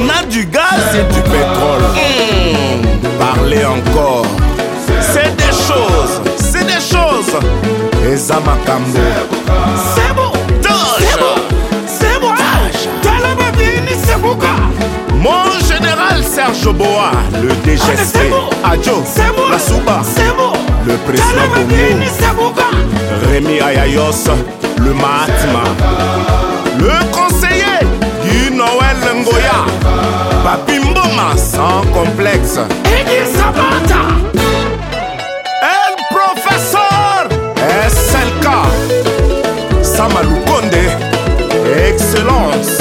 On a du gaz et du pétrole. Mmh. Parlez encore. C'est des choses, c'est des choses. Et Zamakambo. C'est bon. C'est bon. C'est moi. c'est bon. Mon général Serge Boa, le DGSP, ah, Adjo, la Souba, le président Bongo, Rémi Ayayos, le Mahatma. excellence.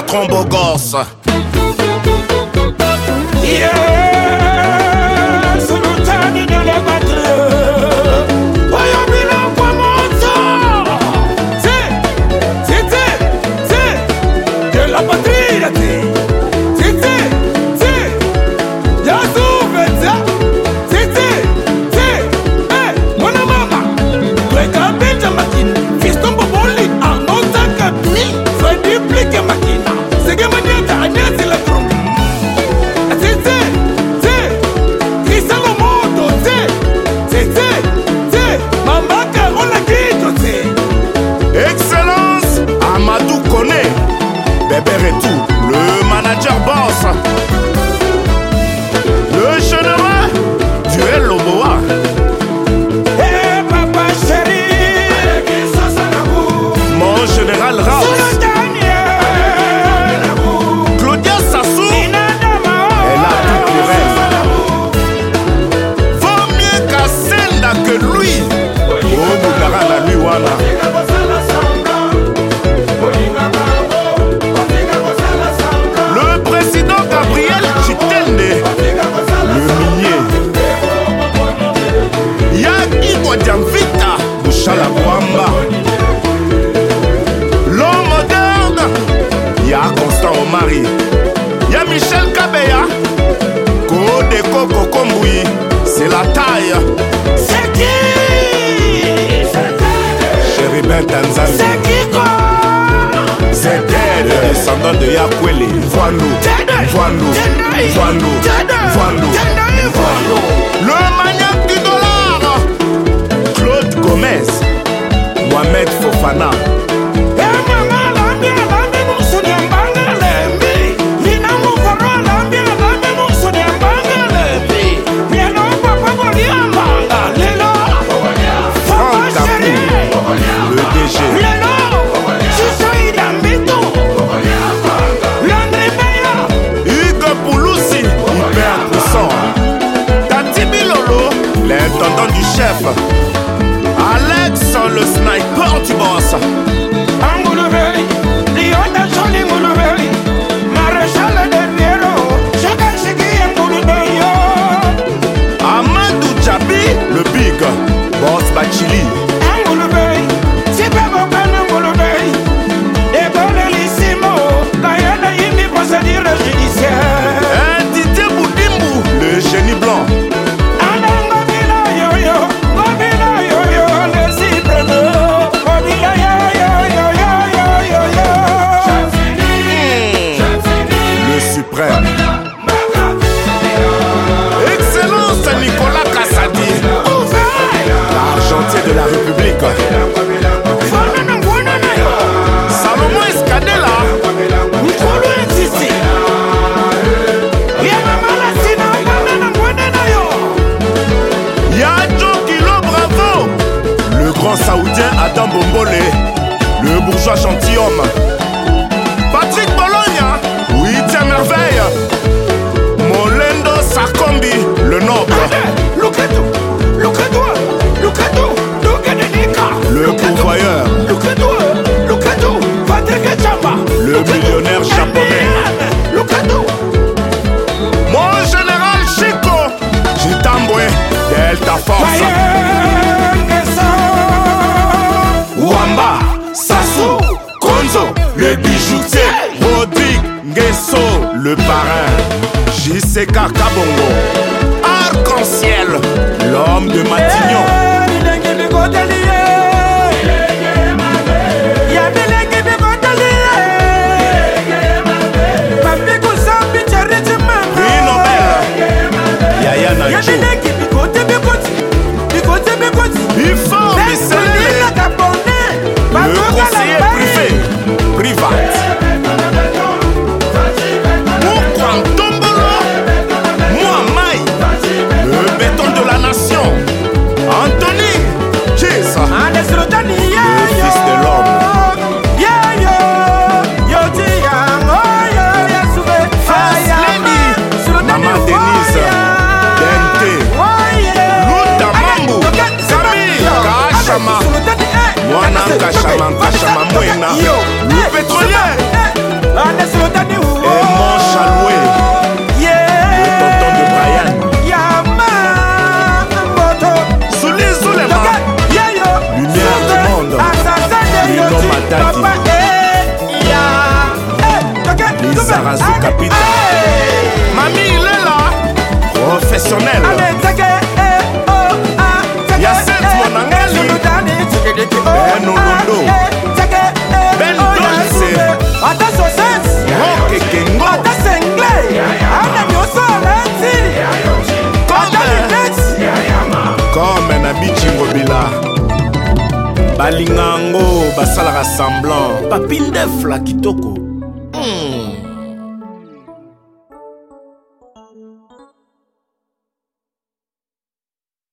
patron beau gosse. Yeah descendant de Yakwele. Voilou, voilou, voilou, voilou, voilou. Le maniaque du dollar, Claude Gomez, Mohamed Fofana. Gentilhomme. Patrick Bologna, huitième merveille. Molendo Sakombi, le noble. Le pourvoyeur. Le millionnaire japonais. Mon général Chico, Jitambwe, Delta Force. Wamba, Le bijoutier, Rodrigue, Nguesso, le parrain, JCK Kabongo, Arc-en-Ciel, l'homme de Matignon, Yaya Kashama, Mwana Nkashama, Nkashama Mwena, le pétrolier, chaloué, le tonton de Brian, Souli Zulema, lumière du monde, Lino Matadi, Lizarazu Kapita, Mami Ilela, professionnel, comme na bichingobila balinga yango basalaka semblant. Papindefla kitoko